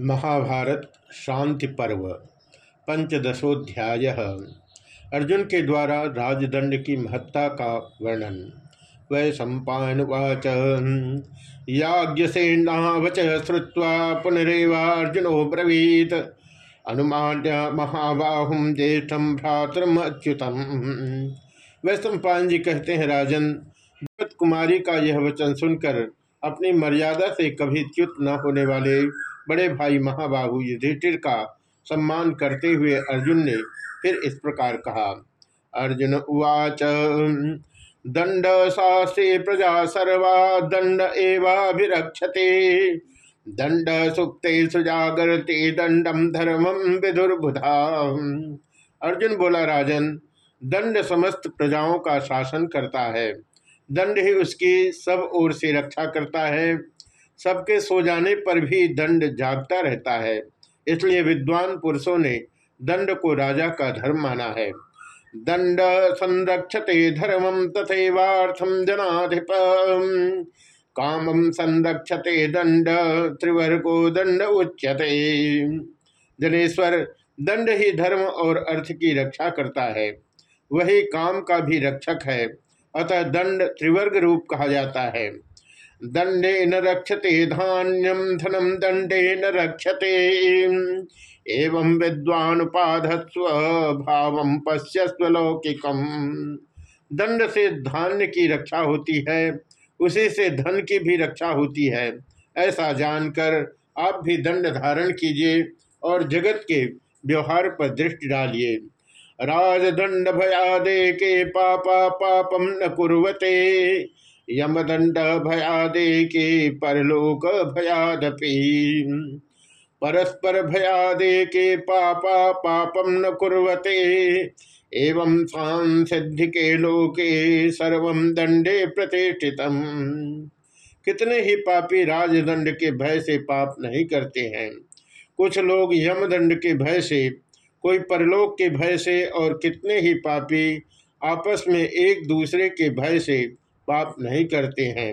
महाभारत शांति पर्व, पंचदशोध्याय। अर्जुन के द्वारा राजदंड की महत्ता का वर्णन। वै सम्पावाच याज्ञसेनावच श्रुवा पुनरेवार्जुनो ब्रवीत। अनुमान्य महाबाहुम ज्येष्ठम भ्रातृम अच्युतम। वै सम्पान जी कहते हैं, राजन कुमारी का यह वचन सुनकर अपनी मर्यादा से कभी च्युत न होने वाले बड़े भाई महाबाहु युधिष्ठिर का सम्मान करते हुए अर्जुन ने फिर इस प्रकार कहा, अर्जुन उवाच, दंड शास्त्रे प्रजा सर्वा दंड एवाभिरक्षते। दंड सुप्ते सुजागरते दंडम धर्मम विदुर्बुधा। अर्जुन बोला, राजन, दंड समस्त प्रजाओं का शासन करता है। दंड ही उसकी सब ओर से रक्षा करता है। सबके सो जाने पर भी दंड जागता रहता है। इसलिए विद्वान पुरुषों ने दंड को राजा का धर्म माना है। दंड संरक्षते धर्मम तथेवार्थम जनाधिप। कामम संरक्षते दंड त्रिवर को दंड उच्यते। जनेश्वर दंड ही धर्म और अर्थ की रक्षा करता है। वही काम का भी रक्षक है। अतः दंड त्रिवर्ग रूप कहा जाता है। दंडे न रक्षते धान्यम धनम दंडे न रक्षते। एवं विद्वानुपाधस्व भाव पश्यस्व लौकिकम दंड से धान्य की रक्षा होती है, उसी से धन की भी रक्षा होती है। ऐसा जानकर आप भी दंड धारण कीजिए और जगत के व्यवहार पर दृष्टि डालिए। राजदंड भयादे के पापा पापम न कुरते यमदंड भयादे के परलोक भयादपि परस्पर भयादे के पापा पापम न कुरते एवं सांसिद्धि के लोके सर्व दंडे प्रतिष्ठित कितने ही पापी राजदंड के भय से पाप नहीं करते हैं। कुछ लोग यमदंड के भय से, कोई परलोक के भय से और कितने ही पापी आपस में एक दूसरे के भय से पाप नहीं करते हैं।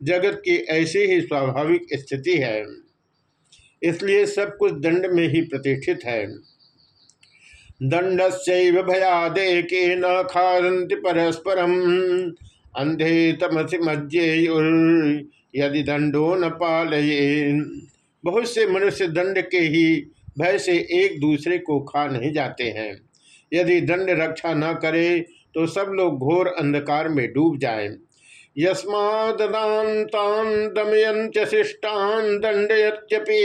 जगत की ऐसी ही स्वाभाविक स्थिति है। इसलिए सब कुछ दंड में ही प्रतिष्ठित है। दंड से भयादे के न खादंति परस्परम। अंधे तमसी मज्जे यदि दंडो न पालये। बहुत से मनुष्य दंड के ही भय से एक दूसरे को खा नहीं जाते हैं। यदि दंड रक्षा न करे तो सब लोग घोर अंधकार में डूब जाएँ। यस्मादान दमयंत शिष्टान दंडयत्यपि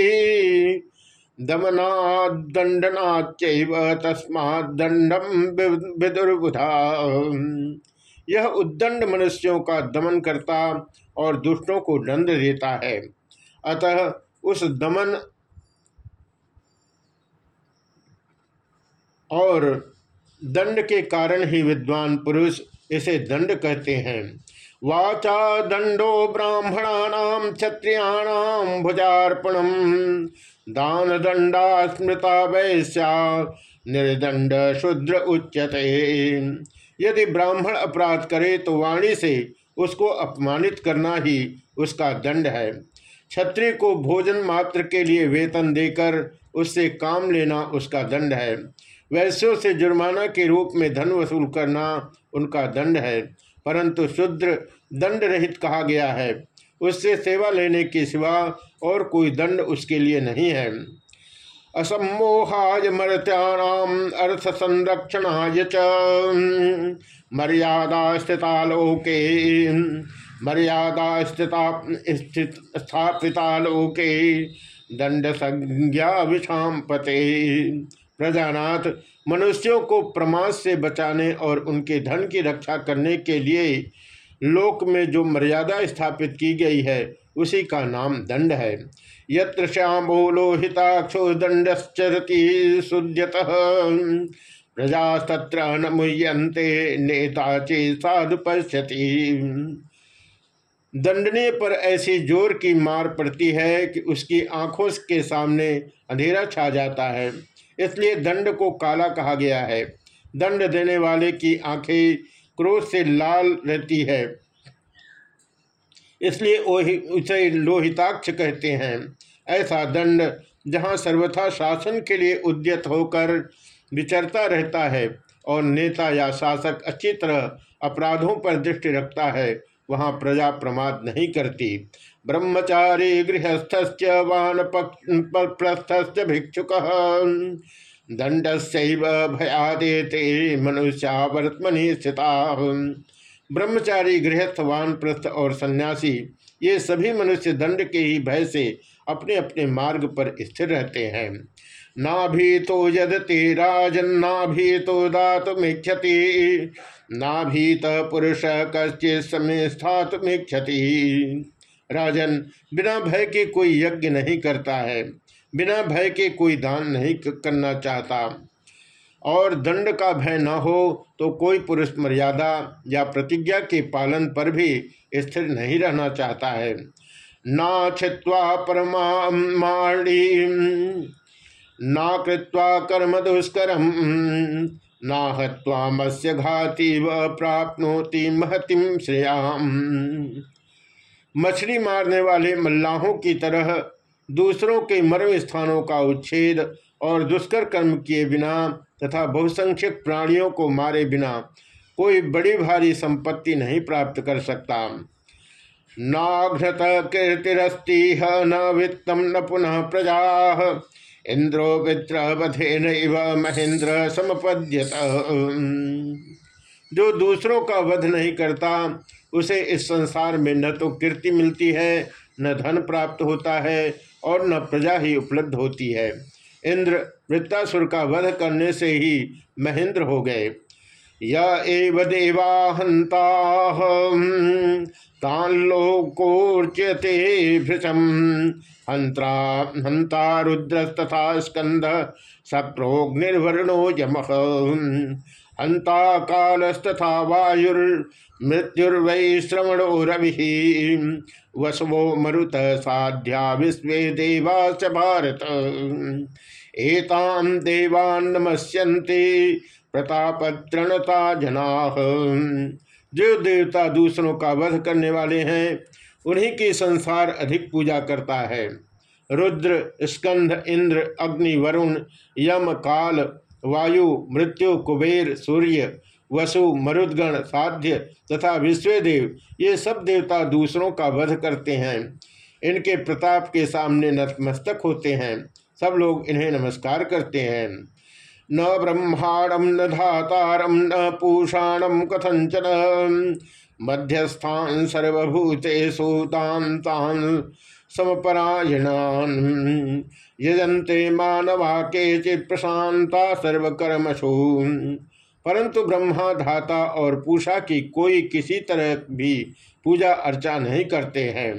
दमनादंडनाच्चैव तस्मादंडम विदुर्बुधा यह उद्दंड मनुष्यों का दमन करता और दुष्टों को दंड देता है। अतः उस दमन और दंड के कारण ही विद्वान पुरुष इसे दंड कहते हैं। वाचा दंडो ब्राह्मणानाम क्षत्रियाणाम भुजार्पणम। दान दंडा स्मृता वैश्या निर्दंड शुद्र उच्यते। यदि ब्राह्मण अपराध करे तो वाणी से उसको अपमानित करना ही उसका दंड है। क्षत्रिय को भोजन मात्र के लिए वेतन देकर उससे काम लेना उसका दंड है। वैश्यों से जुर्माना के रूप में धन वसूल करना उनका दंड है, परंतु शुद्र दंड रहित कहा गया है। उससे सेवा लेने के सिवा और कोई दंड उसके लिए नहीं है। असमोहाय मर्त्याणाम अर्थ संरक्षणाय च। मर्यादा स्थितालोके। मर्यादा स्थिता स्थित स्थापितालोके। दंड संज्ञा विषाम पते प्रजानाथ, मनुष्यों को प्रमाद से बचाने और उनके धन की रक्षा करने के लिए लोक में जो मर्यादा स्थापित की गई है, उसी का नाम दंड है। यत्र श्यामो लोहिताक्षो दंडश्चरती सुद्यत। प्रजास्तत्र न मुह्यंते नेता चे साधु पश्यति। दंडने पर ऐसी ज़ोर की मार पड़ती है कि उसकी आँखों के सामने अंधेरा छा जाता है। इसलिए दंड को काला कहा गया है। दंड देने वाले की आँखें क्रोध से लाल रहती है। इसलिए उसे लोहिताक्ष कहते हैं। ऐसा दंड जहाँ सर्वथा शासन के लिए उद्यत होकर विचरता रहता है और नेता या शासक अच्छी तरह अपराधों पर दृष्टि रखता है, वहाँ प्रजा प्रमाद नहीं करती। ब्रह्मचारी गृहस्थ वान प्रस्थ भिक्षुक। दंड भयादेते मनुष्या वर्तमनि स्थिता। ब्रह्मचारी, गृहस्थ, वानप्रस्थ और सन्यासी, ये सभी मनुष्य दंड के ही भय से अपने अपने मार्ग पर स्थिर रहते हैं। ना भी तो यदति, राजन ना भी तो दातुमिक्षति ना भीत पुरुष कश्चित समय स्थातुमिक्षति राजन, बिना भय के कोई यज्ञ नहीं करता है। बिना भय के कोई दान नहीं करना चाहता। और दंड का भय न हो तो कोई पुरुष मर्यादा या प्रतिज्ञा के पालन पर भी स्थिर नहीं रहना चाहता है। ना छिवा परमाणी ना कृत्वा कर्म दुष्करम ना हवा मत्स्य घाती व प्राप्नोति महतिम श्रेयाम मछली मारने वाले मल्लाहों की तरह दूसरों के मर्म स्थानों का उच्छेद और दुष्कर कर्म किए बिना तथा बहुसंख्यक प्राणियों को मारे बिना कोई बड़ी भारी संपत्ति नहीं प्राप्त कर सकता। नाघ्रत कीर्तिरस्ती न वित्तम न पुनः प्रजा। इंद्रो विद्रवधे न महेंद्र समपद्यत। जो दूसरों का वध नहीं करता, उसे इस संसार में न तो कीर्ति मिलती है, न धन प्राप्त होता है और न प्रजा ही उपलब्ध होती है। इंद्र वृत्तासुर का वध करने से ही महेंद्र हो गए। या एव देवा हंता तालोकोर्च्यते भृशम हंत्रा हंता रुद्रस्तथा स्कंद सप्रोग्निर्वर्णो यम। हंता कालस्तथा वायुर्मृत्युर्वै श्रवणो रवि। वसवो मरुत साध्या विश्व देवा भारत। एताम देवान नमस्यन्ते प्रतापत्रणता जना। जो देवता दूसरों का वध करने वाले हैं, उन्हीं की संसार अधिक पूजा करता है। रुद्र स्कंध इंद्र, अग्नि, वरुण, यम, काल वायु, मृत्यु, कुबेर, सूर्य, वसु, मरुदगण, साध्य तथा विश्वदेव, ये सब देवता दूसरों का वध करते हैं। इनके प्रताप के सामने नतमस्तक होते हैं। सब लोग इन्हें नमस्कार करते हैं। न ब्रह्मांडम न धातारम न पूषाणम कथंचन मध्यस्थान सर्वभूतेषु तान समपरायणान। यजंते मानवा के प्रशांता सर्वकर्मशु। परंतु ब्रह्मा, धाता और पूषा की कोई किसी तरह भी पूजा अर्चा नहीं करते हैं,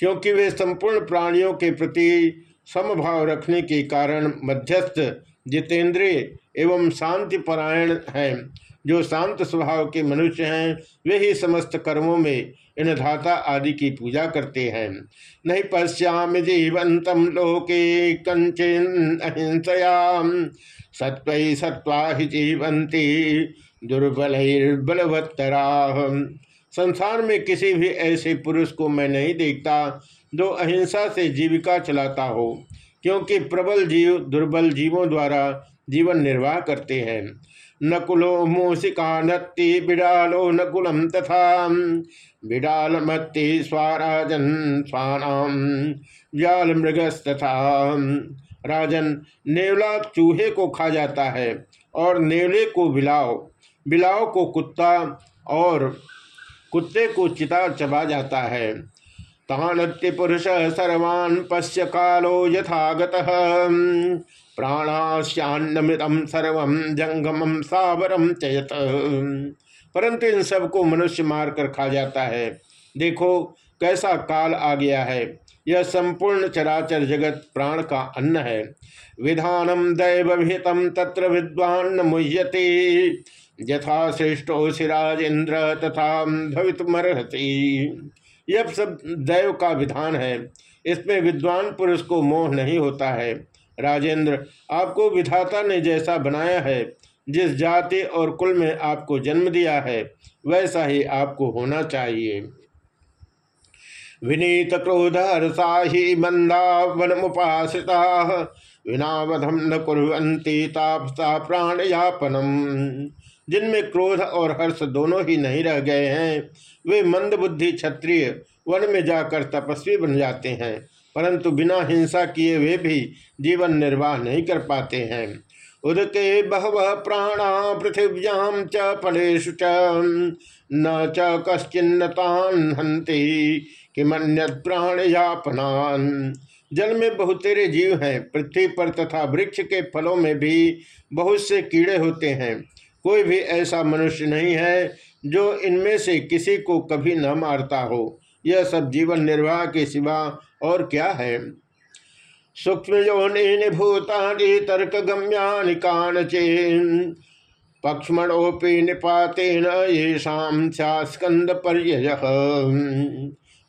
क्योंकि वे संपूर्ण प्राणियों के प्रति समभाव रखने के कारण मध्यस्थ जितेंद्रिय एवं शांतिपरायण हैं। जो शांत स्वभाव के मनुष्य हैं, वे ही समस्त कर्मों में इन धाता आदि की पूजा करते हैं। नहीं पश्याम जीवंतम लोके कंचन अहिंसयाम सत्व सत्वा ही जीवंती दुर्बल बलवत्तरा संसार में किसी भी ऐसे पुरुष को मैं नहीं देखता जो अहिंसा से जीविका चलाता हो, क्योंकि प्रबल जीव दुर्बल जीवों द्वारा जीवन निर्वाह करते हैं। नकुलो मूसिका नत्ति बिड़ालो नकुलम तथा। बिड़ाल मत्ति स्वाराजन स्वानाम व्याल मृगस्तथा। राजन, नेवला चूहे को खा जाता है और नेवले को बिलाव बिलाव को कुत्ता और कुत्ते को चिता चबा जाता है। तानत्य पुरुष सर्वान् पश्य कालो यथागत। प्राणाश्यान्नमृतम सर्व जंगमम सावरम चयत परंतु इन सबको मनुष्य मारकर खा जाता है। देखो कैसा काल आ गया है। यह संपूर्ण चराचर जगत प्राण का अन्न है। विधानम दैवभितम तत्र विद्वान मुह्यते। यथा श्रेष्ठो इंद्र तथा भवितमर्हति। यह सब दैव का विधान है। इसमें विद्वान पुरुष को मोह नहीं होता है। राजेंद्र, आपको विधाता ने जैसा बनाया है, जिस जाति और कुल में आपको जन्म दिया है, वैसा ही आपको होना चाहिए। विनीत क्रोध हर्षा ही मंदा वन मुपासिता विनावधम न कुरंती तापसा प्राणयापनम। जिनमें क्रोध और हर्ष दोनों ही नहीं रह गए हैं, वे मंद बुद्धि क्षत्रिय वन में जाकर तपस्वी बन जाते हैं। परंतु बिना हिंसा किए वे भी जीवन निर्वाह नहीं कर पाते हैं। उदके बहव प्राणा पृथिव्याम च फलेशु न च कश्चिन्नतान हंति किमन्य प्राण यापनान जल में बहुत तेरे जीव हैं, पृथ्वी पर तथा वृक्ष के फलों में भी बहुत से कीड़े होते हैं। कोई भी ऐसा मनुष्य नहीं है जो इनमें से किसी को कभी न मारता हो। यह सब जीवन निर्वाह के सिवा और क्या है? सूक्ष्म निपातेन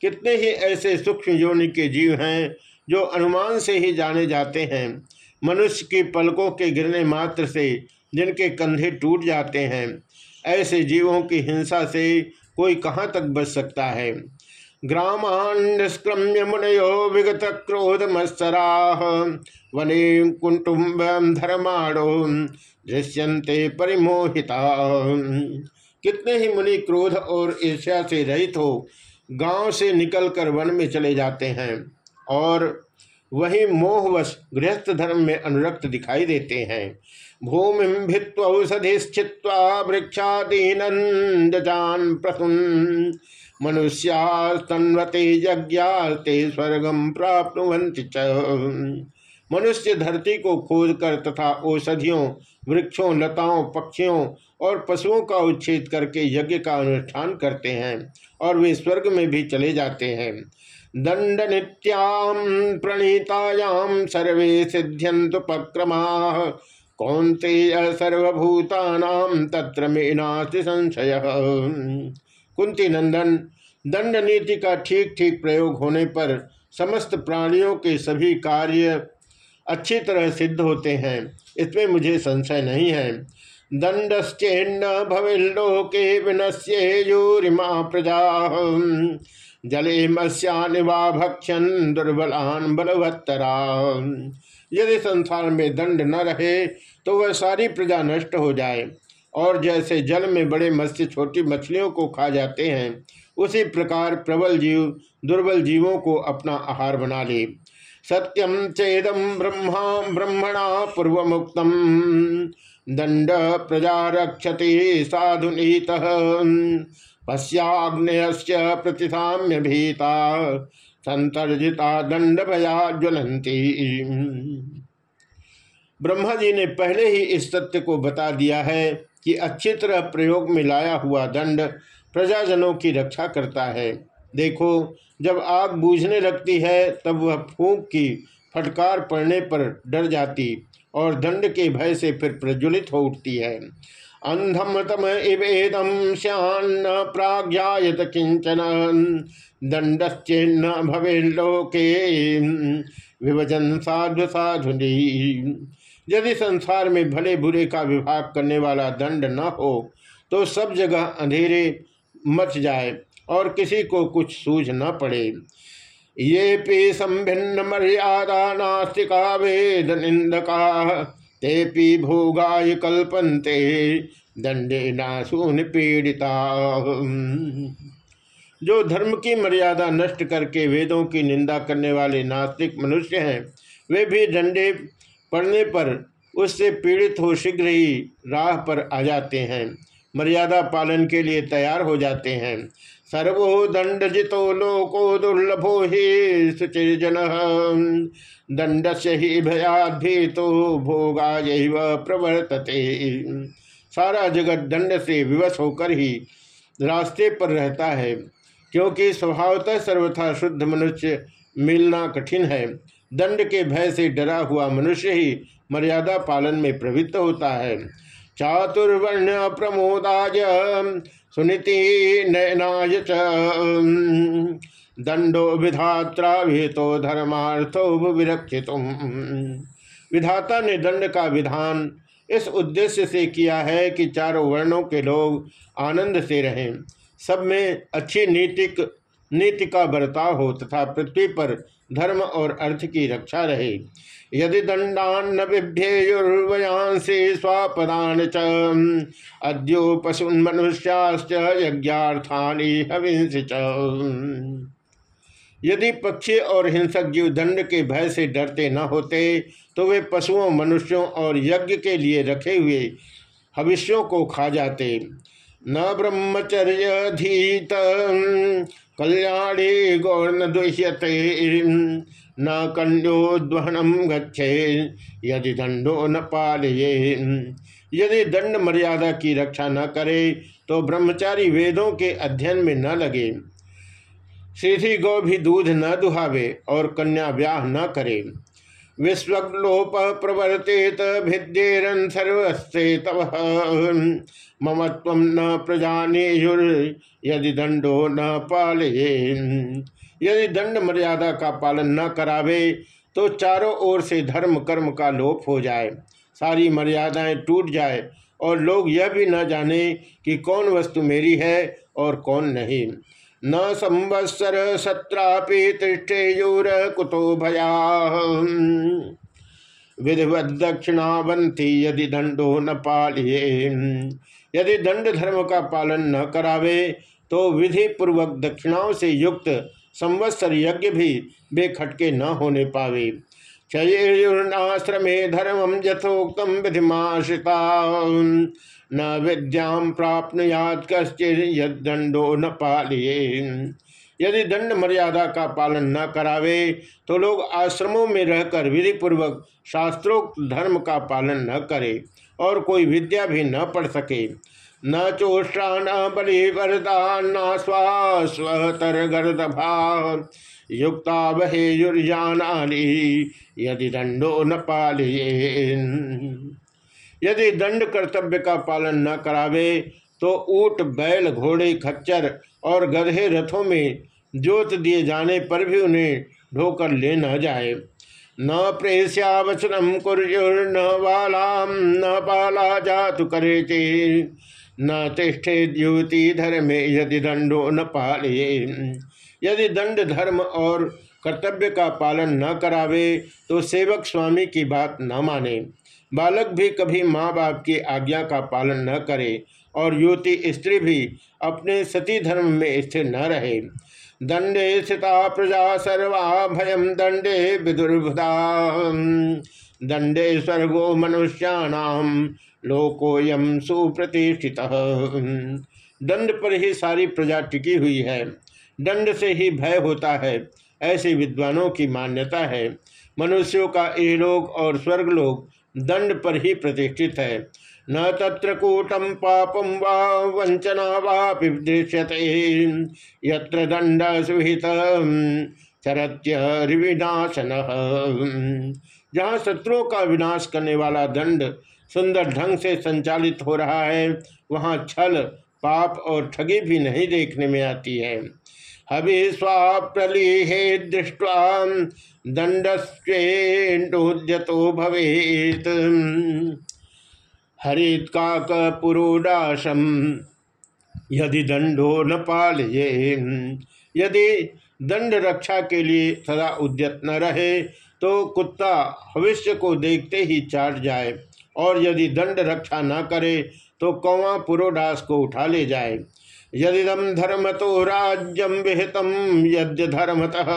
कितने ही ऐसे सूक्ष्म योनि के जीव हैं जो अनुमान से ही जाने जाते हैं। मनुष्य की पलकों के गिरने मात्र से जिनके कंधे टूट जाते हैं, ऐसे जीवों की हिंसा से कोई कहाँ तक बच सकता है? ग्रामान मुनयो विगत क्रोध मत्सरा वने कुंटुम्ब धर्माणो दृश्यंते परिमोहिता। कितने ही मुनि क्रोध और ईर्ष्या से रहित हो, गाँव से निकलकर वन में चले जाते हैं और वही मोहवश गृहस्थ धर्म में अनुरक्त दिखाई देते हैं। भूमि भित्वौषधिश्चित्वा वृक्षादीनंदान प्रसुन। मनुष्यास्तन्वते यज्ञाते स्वर्गम प्राप्त च। मनुष्य धरती को खोद कर तथा औषधियों, वृक्षों, लताओं, पक्षियों और पशुओं का उच्छेद करके यज्ञ का अनुष्ठान करते हैं और वे स्वर्ग में भी चले जाते हैं। दंड नित्याम प्रणीतायाम सर्वे सिद्ध्यंतुपक्रमा कौंते सर्वभूतानाम तत्र में संशय। कुंती नंदन दंड नीति का ठीक ठीक प्रयोग होने पर समस्त प्राणियों के सभी कार्य अच्छी तरह सिद्ध होते हैं। इसमें मुझे संशय नहीं है। दंडश्चेन्न भविलोके विनश्येयूरिमा प्रजा। जले मत्स्यानिवा भक्षन दुर्बलान बलवत्तरा। यदि संसार में दंड न रहे तो वह सारी प्रजा नष्ट हो जाए। और जैसे जल में बड़े मत्स्य छोटी मछलियों को खा जाते हैं, उसी प्रकार प्रबल जीव दुर्बल जीवों को अपना आहार बना ले। सत्यम चेदम ब्रह्मा ब्रह्मणा पूर्व मुक्तम दंड प्रजा रक्षति साधुनीत। पश्याग्नय प्रतिसाम्य भीता। संतर्जिता दंड भया ज्वलंती ब्रह्मा जी ने पहले ही इस सत्य को बता दिया है कि अच्छी तरह प्रयोग में लाया हुआ दंड प्रजाजनों की रक्षा करता है। देखो, जब आग बूझने लगती है, तब वह फूंक की फटकार पड़ने पर डर जाती और दंड के भय से फिर प्रज्वलित हो उठती है। अंधम तम इवेदम श्यान्न प्राज्ञात किंचन दंडश्चिन्न भवे लोके। विभजन साधु साधुनी। यदि संसार में भले बुरे का विभाग करने वाला दंड न हो तो सब जगह अंधेरे मच जाए और किसी को कुछ सूझ न पड़े। ये पी संभिन्न मर्यादा नास्तिका वेद निंदका। ते पी भोगाय कल्पनते, दंडे नासून पीड़िता। जो धर्म की मर्यादा नष्ट करके वेदों की निंदा करने वाले नास्तिक मनुष्य हैं, वे भी डंडे पड़ने पर उससे पीड़ित हो शीघ्र ही राह पर आ जाते हैं, मर्यादा पालन के लिए तैयार हो जाते हैं। सर्वो दंड जितो लोको दुर्लभो ही सुचिर्जन। दंड से ही भयाधीतो भोगा यही प्रवर्तते। सारा जगत दंड से विवश होकर ही रास्ते पर रहता है, क्योंकि स्वभावतः सर्वथा शुद्ध मनुष्य मिलना कठिन है। दंड के भय से डरा हुआ मनुष्य ही मर्यादा पालन में प्रवृत्त होता है। चातुर्वर्ण प्रमोदाय सुनीति नयनाय च दंडो विधात्रा विहितो धर्मार्थो विरक्षित विधाता ने दंड का विधान इस उद्देश्य से किया है कि चारों वर्णों के लोग आनंद से रहें। सब में अच्छी नीतिक, नीति का बर्ताव हो तथा पृथ्वी पर धर्म और अर्थ की रक्षा रहे। यदि दंडान्न बिभ्येयुर्वयांसी स्वापदान च, अद्यो पशुन मनुष्याश्च यज्ञार्थानी हविंस च। यदि पक्षी और हिंसक जीव दंड के भय से डरते न होते तो वे पशुओं, मनुष्यों और यज्ञ के लिए रखे हुए हविष्यों को खा जाते। न ब्रह्मचर्य धीत कल्याणी गौर न दुह्यते न कन्योद्वहनम गच्छे। यदि दंडो न पालये। यदि दंड मर्यादा की रक्षा न करे तो ब्रह्मचारी वेदों के अध्ययन में न लगे। श्रीधि गौ भी दूध न दुहावे और कन्या ब्याह न करे। विश्वलोप प्रवर्तित भिद्येरन सर्वस्ते तव। ममत्व न प्रजानेयुर, यदि दंडो न पाले यदि दंड मर्यादा का पालन न करावे तो चारों ओर से धर्म, कर्म का लोप हो जाए। सारी मर्यादाएँ टूट जाए, और लोग यह भी न जाने कि कौन वस्तु मेरी है और कौन नहीं। न संवत्सर सत्रापि तिष्ठेयूर कुतो भया विधिवत दक्षिणावंती यदि दंडो न पालिए यदि दंड धर्म का पालन न करावे तो विधि पूर्वक दक्षिणाओं से युक्त संवत्सर यज्ञ भी बेखटके न होने पावे। क्षयुर्नाश्रमे धर्मम यथोक्तम विधिमाश्रिता न विद्याम प्राप्त याद कश्चिदंडो न पालिए यदि दंड मर्यादा का पालन न करावे तो लोग आश्रमों में रहकर विधि पूर्वक शास्त्रोक्त धर्म का पालन न करे और कोई विद्या भी न पढ़ सके। न चोष्टा न बलि वरदा न स्वास्वतर गर्दभा युक्ता बहे युर्जानी यदि दंडो न पालिए यदि दंड कर्तव्य का पालन न करावे तो ऊट, बैल, घोड़े, खच्चर और गधे रथों में जोत दिए जाने पर भी उन्हें ढोकर ले न जाए। न प्रेस्या वचनम कुर्युर्न वालाम न बाला जातु करे न तिष्ठे युवती धर्मे यदि दंडो न पाले यदि दंड धर्म और कर्तव्य का पालन न करावे तो सेवक स्वामी की बात न माने। बालक भी कभी माँ बाप की आज्ञा का पालन न करे और युवती स्त्री भी अपने सती धर्म में स्थिर न रहे। दंडे स्थिता प्रजा सर्वा भयम दंडे विदुर्भुता दंडे स्वर्गो मनुष्याणाम लोकोयम सुप्रतिष्ठित। दंड पर ही सारी प्रजा टिकी हुई है। दंड से ही भय होता है। ऐसे विद्वानों की मान्यता है। मनुष्यों का इहलोक और स्वर्ग स्वर्गलोक दंड पर ही प्रतिष्ठित है। न तत्र कूटम पापम वा वंचना वा दृश्यते यत्र दंड सुहित जहाँ शत्रुओं का विनाश करने वाला दंड सुंदर ढंग से संचालित हो रहा है, वहाँ छल, पाप और ठगी भी नहीं देखने में आती है। हवि स्वाप्रलीहे दृष्ट्वा दंडस्वेन्दोद्यतो भवेत। हरित पुरोडाशम यदि दंडो न पालये यदि दंड रक्षा के लिए सदा उद्यत न रहे तो कुत्ता भविष्य को देखते ही चाट जाए, और यदि दंड रक्षा न करे तो कौवा पुरोडास को उठा ले जाए। यदिदम धर्म तो राज्यम विहितम यद्य धर्मतः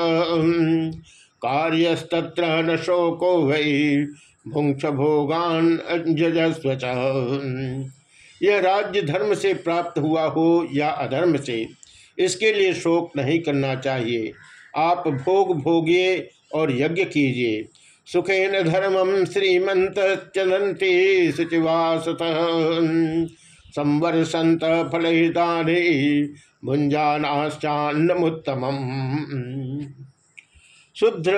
कार्यस्तत्र न शोको वही भुंक्ष भोगान यह राज्य धर्म से प्राप्त हुआ हो या अधर्म से, इसके लिए शोक नहीं करना चाहिए। आप भोग भोगिए और यज्ञ कीजिए। सुखेन धर्मम श्रीमंत चलंती शुचिवास संवर्षंत फलहितानि भुंजानाश्चान्नमुत्तम शुद्ध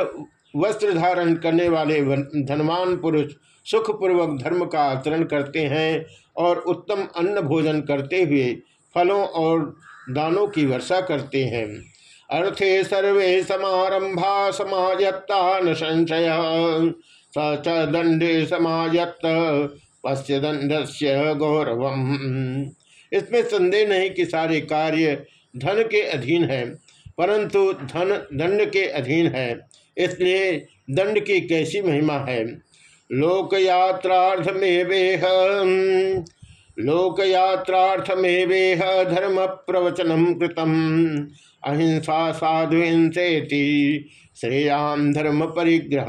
वस्त्र धारण करने वाले धनवान पुरुष सुखपूर्वक धर्म का आचरण करते हैं और उत्तम अन्न भोजन करते हुए फलों और दानों की वर्षा करते हैं। अर्थे सर्वे समारंभा समायत्ता न संशय। स दंडे समायत्त। पश्य दंड से गौरवम इसमें संदेह नहीं कि सारे कार्य धन के अधीन है, परंतु धन, दंड के अधीन है। इसलिए दंड की कैसी महिमा है? लोकयात्रार्थमेवेह। लोकयात्रार्थमेवेह धर्म प्रवचनम कृतम। अहिंसा साधु हिंसेति श्रेयाम धर्म परिग्रह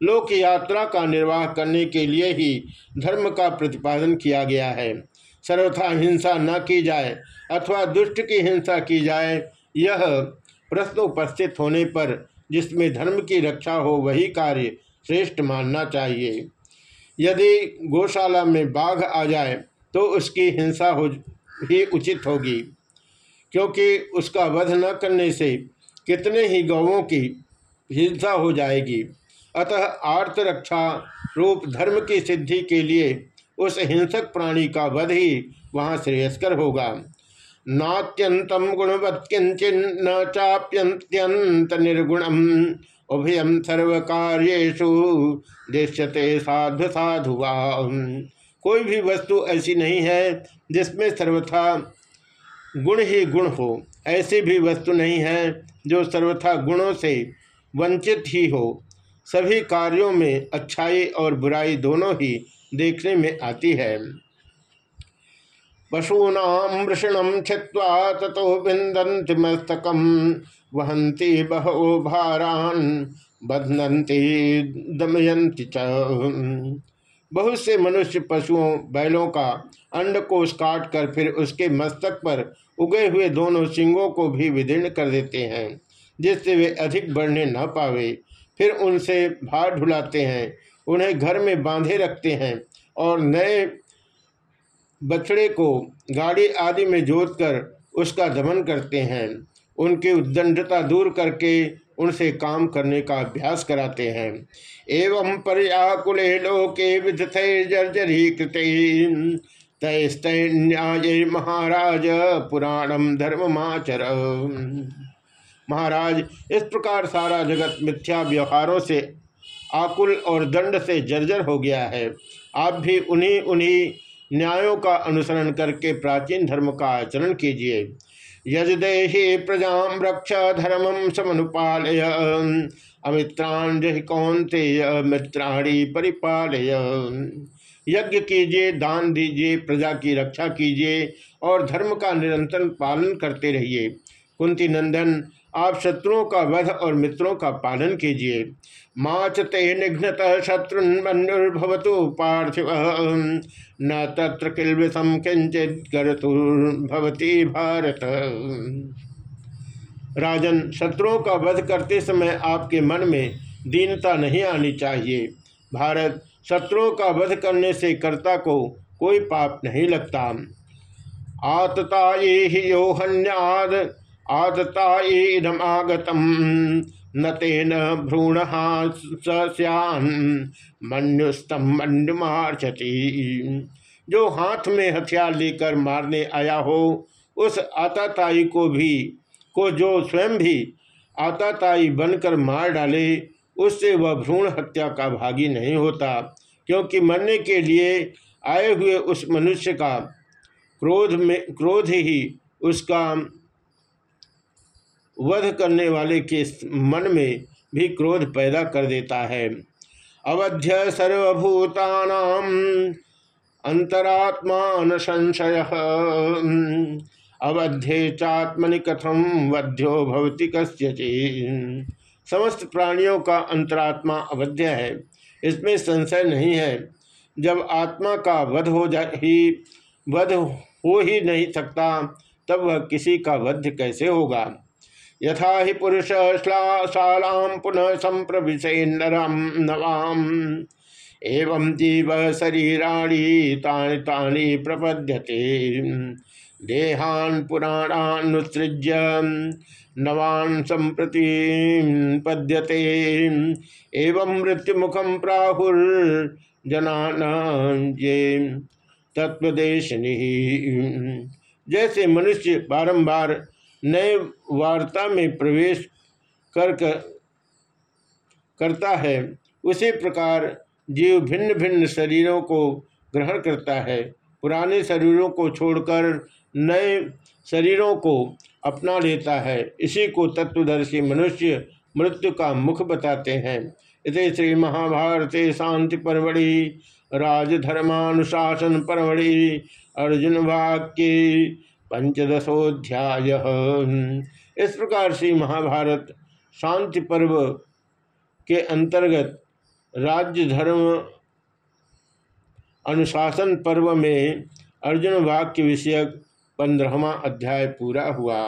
लोक यात्रा का निर्वाह करने के लिए ही धर्म का प्रतिपादन किया गया है। सर्वथा हिंसा न की जाए अथवा दुष्ट की हिंसा की जाए, यह प्रश्न उपस्थित होने पर जिसमें धर्म की रक्षा हो वही कार्य श्रेष्ठ मानना चाहिए। यदि गौशाला में बाघ आ जाए तो उसकी हिंसा हो ही उचित होगी, क्योंकि उसका वध न करने से कितने ही गौों की हिंसा हो जाएगी। अतः आर्त रक्षा रूप धर्म की सिद्धि के लिए उस हिंसक प्राणी का वध ही वहाँ श्रेयस्कर होगा। नात्यंतम गुणवत् किंचन चाप्यंत्यंत निर्गुणम। उभयम सर्व कार्यु दृश्यते साधु साधुवा कोई भी वस्तु ऐसी नहीं है जिसमें सर्वथा गुण ही गुण हो। ऐसी भी वस्तु नहीं है जो सर्वथा गुणों से वंचित ही हो। सभी कार्यों में अच्छाई और बुराई दोनों ही देखने में आती है। पशूनाम वृषणम छिवा तथो बिंदंति मस्तकम वहंती बहो भारान बधनती दमयंती च। बहुत से मनुष्य पशुओं, बैलों का अंडकोश काट कर फिर उसके मस्तक पर उगे हुए दोनों सिंगों को भी विदीर्ण कर देते हैं, जिससे वे अधिक बढ़ने न पावे। फिर उनसे भार ढुलाते हैं, उन्हें घर में बांधे रखते हैं और नए बछड़े को गाड़ी आदि में जोत कर उसका दमन करते हैं। उनकी उद्दंडता दूर करके उनसे काम करने का अभ्यास कराते हैं। एवं पर्याकुले लोके विधथे जर्जरी कृत तैस्तन्याय महाराज पुराणम धर्ममाचर महाराज, इस प्रकार सारा जगत मिथ्या व्यवहारों से आकुल और दंड से जर्जर हो गया है। आप भी उन्हीं उन्हीं न्यायों का अनुसरण करके प्राचीन धर्म का आचरण कीजिए। यजदेहि प्रजा रक्ष धर्मम समनुपालय। अमित्राण कौनते मित्राणी परिपालय। यज्ञ कीजिए, दान दीजिए, प्रजा की रक्षा कीजिए और धर्म का निरंतर पालन करते रहिए। कुंती नंदन आप शत्रुओं का वध और मित्रों का पालन कीजिए। माच ते निघ्नत शत्रुन्मनुर्भवतु पार्थिव, न तत्र किलविषम किंचित भवती भारत। राजन, शत्रुओं का वध करते समय आपके मन में दीनता नहीं आनी चाहिए। भारत, शत्रुओं का वध करने से कर्ता को कोई पाप नहीं लगता। आतता ये ही योहन्याद आदताईदमागतम न तेन भ्रूण सैन मन्युस्तम मन्युमार्चती जो हाथ में हथियार लेकर मारने आया हो, उस आताताई को भी, को जो स्वयं भी आताताई बनकर मार डाले, उससे वह भ्रूण हत्या का भागी नहीं होता, क्योंकि मरने के लिए आए हुए उस मनुष्य का क्रोध में, क्रोध ही उसका वध करने वाले के मन में भी क्रोध पैदा कर देता है। अवध्य सर्वभूतानाम अंतरात्मान संशय अवध्ये चात्मनि कथम वध्यो भवती कस्य समस्त प्राणियों का अंतरात्मा अवध्य है। इसमें संशय नहीं है। जब आत्मा का वध हो जा ही, वध हो ही नहीं सकता, तब वह किसी का वध कैसे होगा? यथा ही पुरुष शाला पुनः संप्रविशे नरम नवाम। एवं जीव शरीराणी तानि तानि प्रपद्यते। देहान पुराणानुसृज्य नवान संप्रति पद्यते। एवं मृत्युमुखम प्राहुर्जनान ये तत्वदेशनि जैसे मनुष्य बारंबार नए वार्ता में प्रवेश कर, कर करता है उसी प्रकार जीव भिन्न भिन्न शरीरों को ग्रहण करता है। पुराने शरीरों को छोड़कर नए शरीरों को अपना लेता है। इसी को तत्वदर्शी मनुष्य मृत्यु का मुख बताते हैं। इस श्री महाभारते शांति परवड़ी राजधर्मानुशासन परवड़ी अर्जुन वाक्य पंचदशोध्याय इस प्रकार से महाभारत शांति पर्व के अंतर्गत राज्य धर्म अनुशासन पर्व में अर्जुन वाक्य विषयक पंद्रहवा अध्याय पूरा हुआ।